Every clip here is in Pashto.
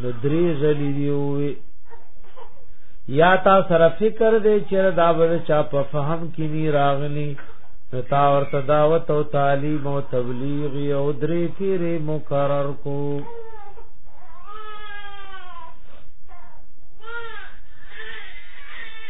نو درې ځلې دی وې یا تا سره فکر دې چې دا به چا په فهم کې ني راغلی نو تا ورته دعوت او تعلیم او تبلیغ او درې پیرې مقرر کو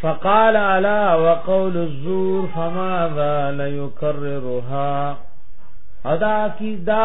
فقال الا وقول الزور فماذا ليكررها ادا کی دا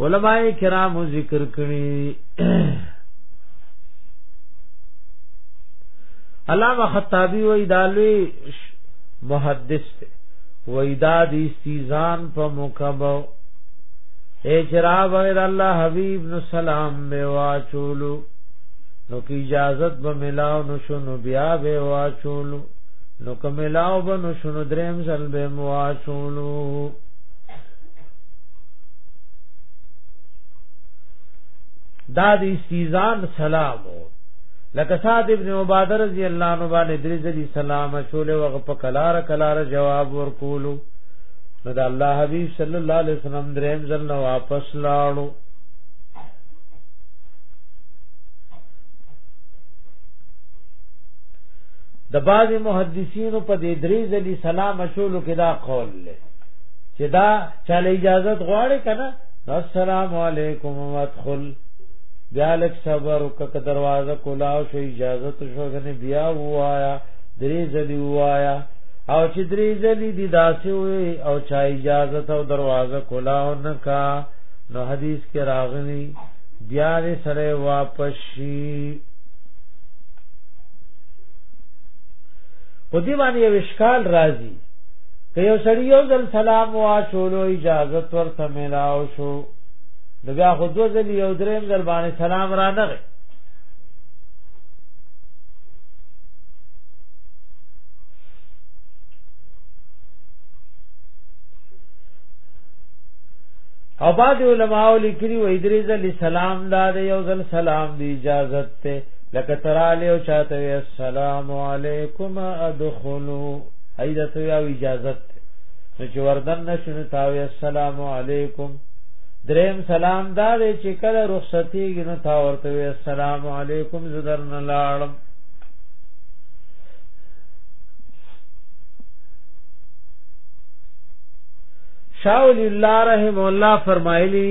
علماء کرام ذکر کړی علامه خطابی وی دالوی محدث ته وی دا د استیزان په مکبو اجرا بغیر الله حبیب نو سلام می واچولو نو کی اجازت به ملاو نو شنو بیا به واچولو نو کملاو بنو شنو دریم ځل به مواصولو دا د استیزان سلام لکه صاد ابن عباده رضی الله عنه باندې درې ځلې سلام شولې وغه په کلار کلار جواب ورکولو نو د الله حبیب صلی الله علیه وسلم دریم ځل نو واپس لاړو د بعض محدثینو په دې درې ځلې سلام اچولو کې دا قول لري چې دا چاله اجازه غواړي کنه السلام علیکم وادخل بیا لک صبر وکړه که دروازه کولاو شو اجازه ته شو غنه بیا وایا درې ځلې وایا او چې درې ځلې دي داسې وي او چا اجازه ته دروازه کولاو نه کا نو حدیث کې راغلی بیا دې سره واپس شي په دې باندې یو اشکال راځي که یو سړی یو ځل سلام واچولو اجازه ورته ملاو شو د بیا خو دوه ځل یو دریم ځل باندې سلام را نه غي او بعد علماء لیکلي وې درې ځل سلام دا یو ځل سلام دی اجازه ته لکه تراله او چاته السلام علیکم ادخلوا ایدا ته یو اجازه نو چې وردن نشنه تاوی السلام علیکم دریم سلام دا دی چې کله رخصتی ګنو تا ورته وی السلام علیکم زدر نه لاړم شاول الله رحم الله فرمایلی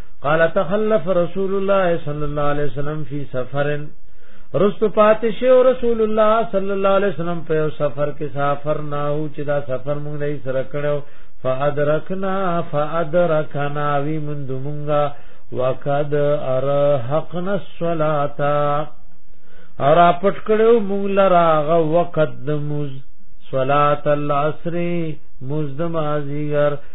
قال تخلف رسول الله صلی الله علیه وسلم فی سفر رست پاتشه او رسول الله صلی الله علیه وسلم په سفر کې سفر نه او چې دا سفر موږ نه سره کړو فادرکنا فادرکنا وی مند مونږه وقد ارهقنا الصلاه اور اپټ کړو مونږ لرا غ وقت د مز صلات العصر مزدم ازیګر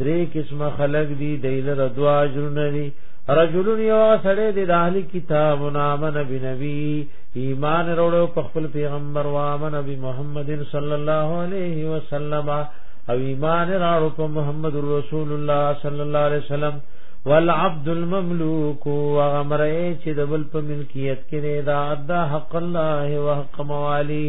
درې قسمه خلق دي دیلر دوا اجرونه دي رجلون یو سړی دی د اهلی کتاب نامن بنبی ایمان وروړو په خپل پیغمبر و امن بی محمد صلی الله علیه وسلم او ایمان راړو په محمد رسول الله صلی الله علیه وسلم والعبد المملوک و غمر چې د بل په ملکیت کې دا ادا حق الله او حق موالی